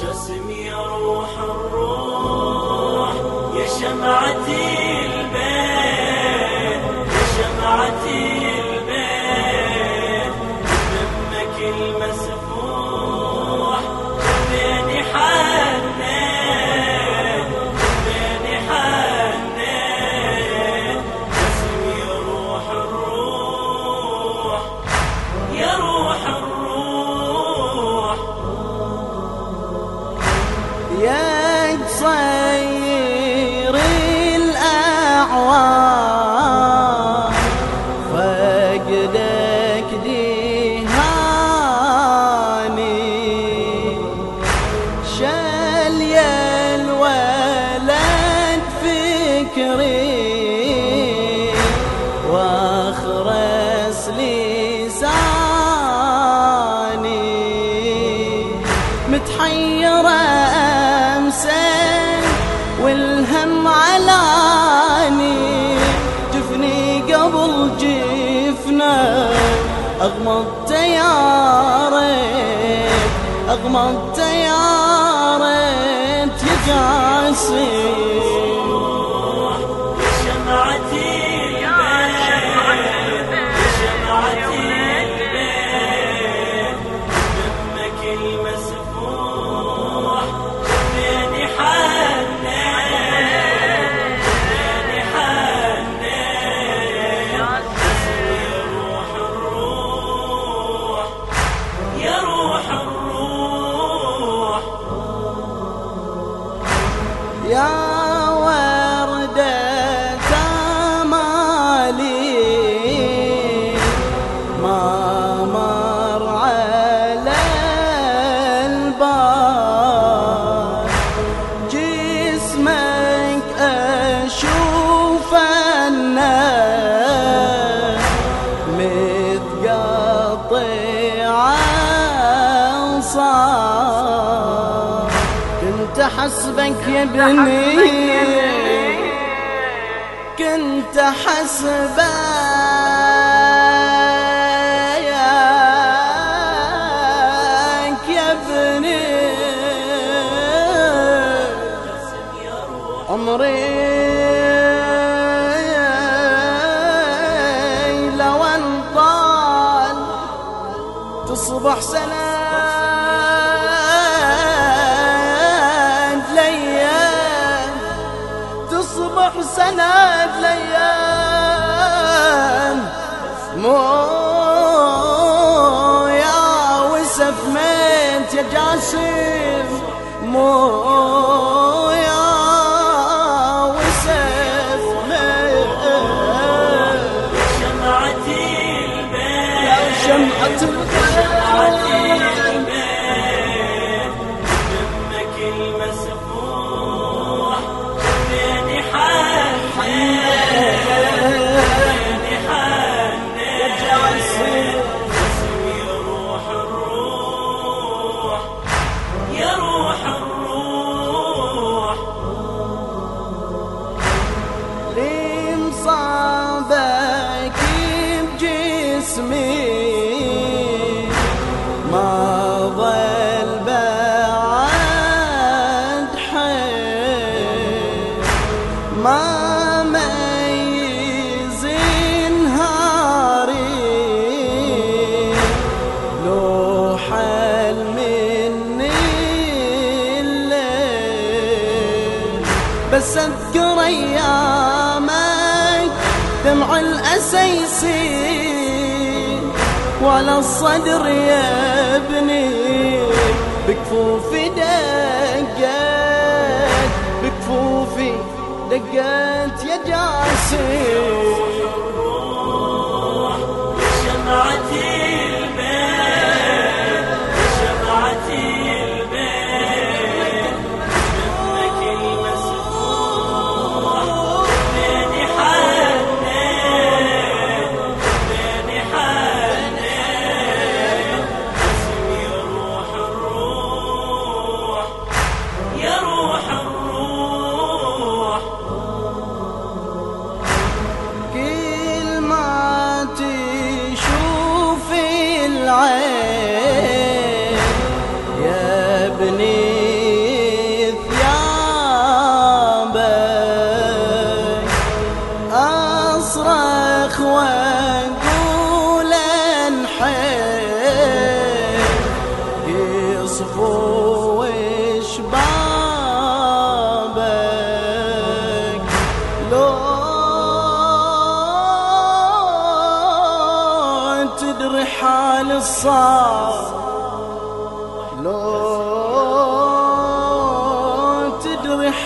جسمي يا روح الروح يا شمعتي متحيرة أمسى والهم علاني جفني قبل جفنا أغمضت يا ريت أغمضت يا ريت يا جاسم يا ابني كنت حسبك Hadi. the ما لو حل الليل. بس أذكر أيامك دمع الاسى يسيل ولا الصدر يبني بكفوف دمك دقت يا جاسم.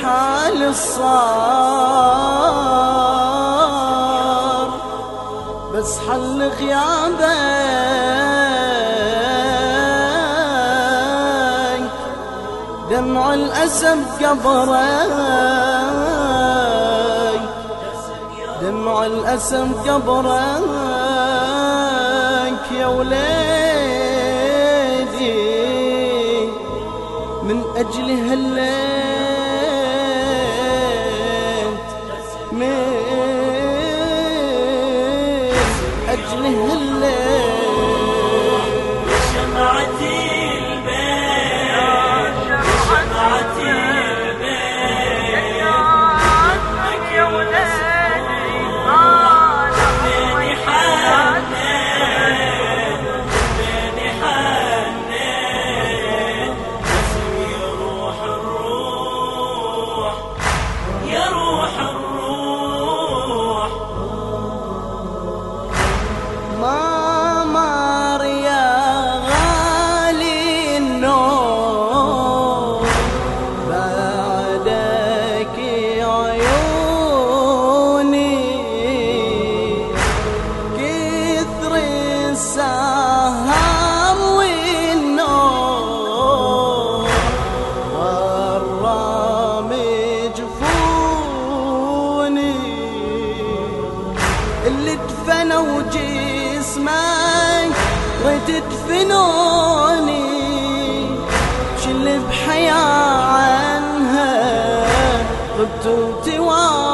حال الصار. بس حل غيابك. دمع الأسد قبرك. دمع الأسد قبرك يا وليدي من أجل هليت غبت وتواريت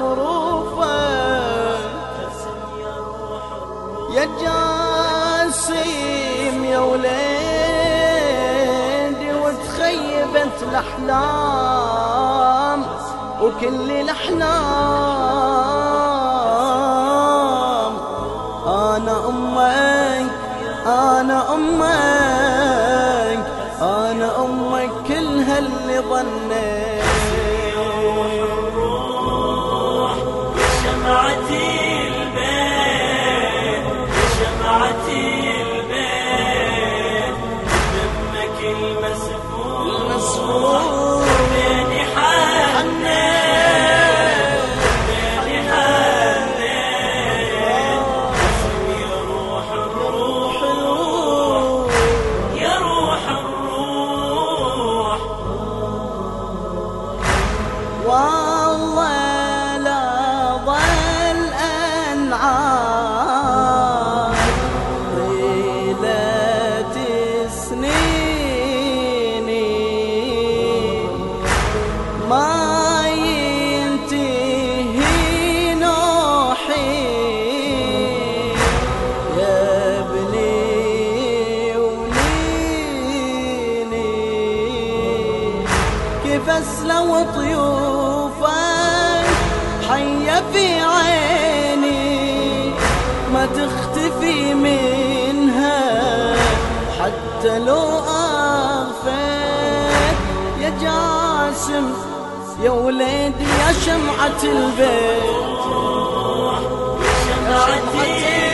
الروح يا جاسم يا وليدي وتخيبت الأحلام وكل الأحلام. أنا أمك أنا أمك أنا أمك كل هاللي ظنيت. المسفوح. كيف اسلو طيوفك حية في عيني ما تختفي منها حتى لو أغفيت باسم يا وليدي يا شمعة البيت يا شمعة